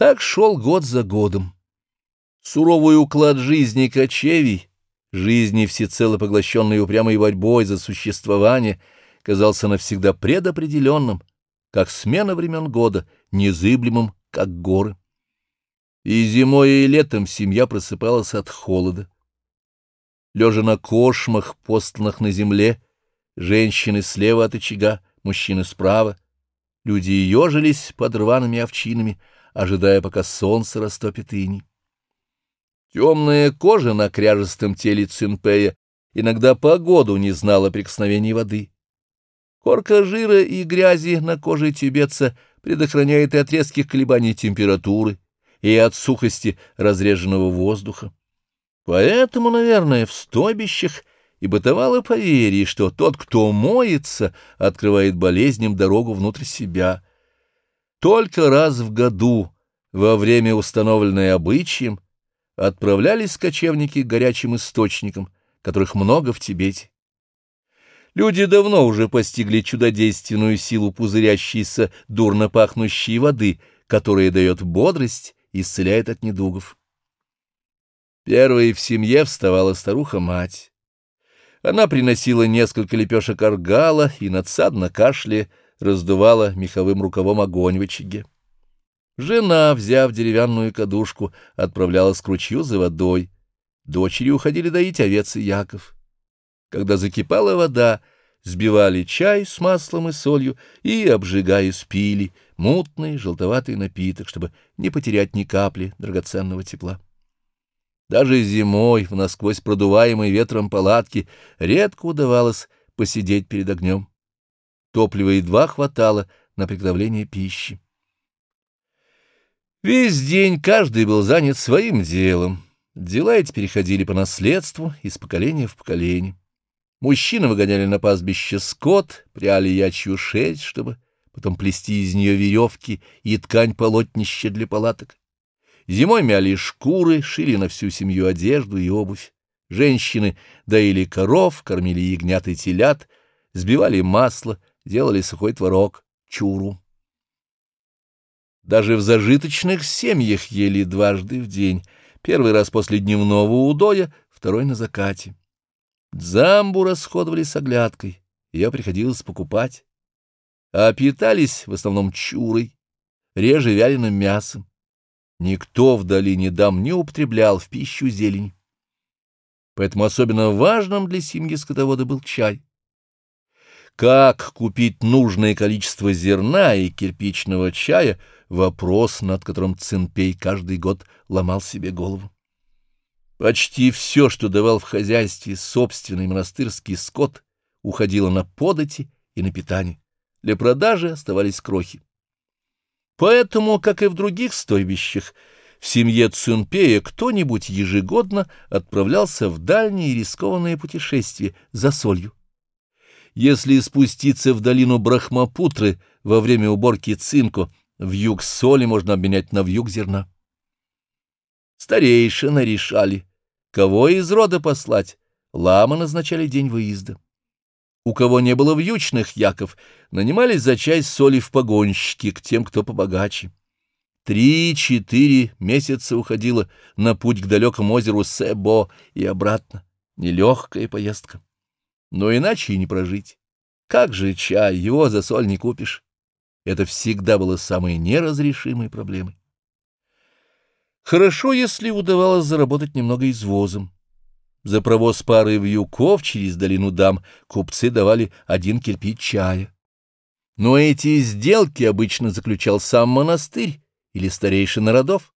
Так шел год за годом. Суровый уклад жизни кочевий, жизни всецело поглощенной упрямой борьбой за существование, казался навсегда предопределенным, как смена времен года, незыблемым, как горы. И зимой, и летом семья просыпалась от холода. Лежа на кошмах, постланных на земле, женщины слева от очага, мужчины справа, люди ежились под рваными овчинами, ожидая, пока солнце растопит иней. Темная кожа на кряжестом теле Цинпея иногда погоду не знала прикосновений воды. Корка жира и грязи на коже тибетца предохраняет и от резких колебаний температуры, и от сухости разреженного воздуха. Поэтому, наверное, в стойбищах и бытовало поверье, что тот, кто моется, открывает болезням дорогу внутрь себя. Только раз в году, во время установленной обычаем, отправлялись кочевники к горячим источникам, которых много в Тибете. Люди давно уже постигли чудодейственную силу пузырящейся, дурно пахнущей воды, которая дает бодрость исцеляет от недугов. Первой в семье вставала старуха-мать. Она приносила несколько лепешек аргала и надсадно кашля раздувала меховым рукавом огонь в очаге. Жена, взяв деревянную кадушку, отправлялась к ручью за водой. Дочери уходили доить овец и яков. Когда закипала вода, сбивали чай с маслом и солью и, обжигая, спили мутный желтоватый напиток, чтобы не потерять ни капли драгоценного тепла. Даже зимой в насквозь продуваемой ветром палатке редко удавалось посидеть перед огнем. Топлива едва хватало на приготовление пищи. Весь день каждый был занят своим делом. Дела эти переходили по наследству из поколения в поколение. Мужчины выгоняли на пастбище скот, пряли ячью шерсть, чтобы потом плести из нее веревки и ткань полотнища для палаток. Зимой мяли шкуры, шили на всю семью одежду и обувь. Женщины доили коров, кормили ягнят и телят, сбивали масло, делали сухой творог, чуру. Даже в зажиточных семьях ели дважды в день, первый раз после дневного удоя, второй на закате. Дзамбу расходовали с оглядкой, ее приходилось покупать. А питались в основном чурой, реже вяленым мясом. Никто в долине дам не употреблял в пищу зелень. Поэтому особенно важным для семьи скотовода был чай. Как купить нужное количество зерна и кирпичного чая — вопрос, над которым Цинпей каждый год ломал себе голову. Почти все, что давал в хозяйстве собственный монастырский скот, уходило на подати и на питание. Для продажи оставались крохи. Поэтому, как и в других стойбищах, в семье Цунпея кто-нибудь ежегодно отправлялся в дальние рискованные путешествия за солью. Если спуститься в долину Брахмапутры во время уборки цинко, в юг соли можно обменять на вьюг зерна. Старейшины решали, Кого из рода послать? Ламы назначали день выезда. У кого не было вьючных яков, нанимались за часть соли в погонщики к тем, кто побогаче. Три-четыре месяца уходило на путь к далекому озеру Себо и обратно. Нелегкая поездка. Но иначе и не прожить. Как же чай, его за соль не купишь. Это всегда было самой неразрешимой проблемой. Хорошо, если удавалось заработать немного извозом. За провоз пары вьюков через долину дам купцы давали один кирпич чая. Но эти сделки обычно заключал сам монастырь или старейшина родов.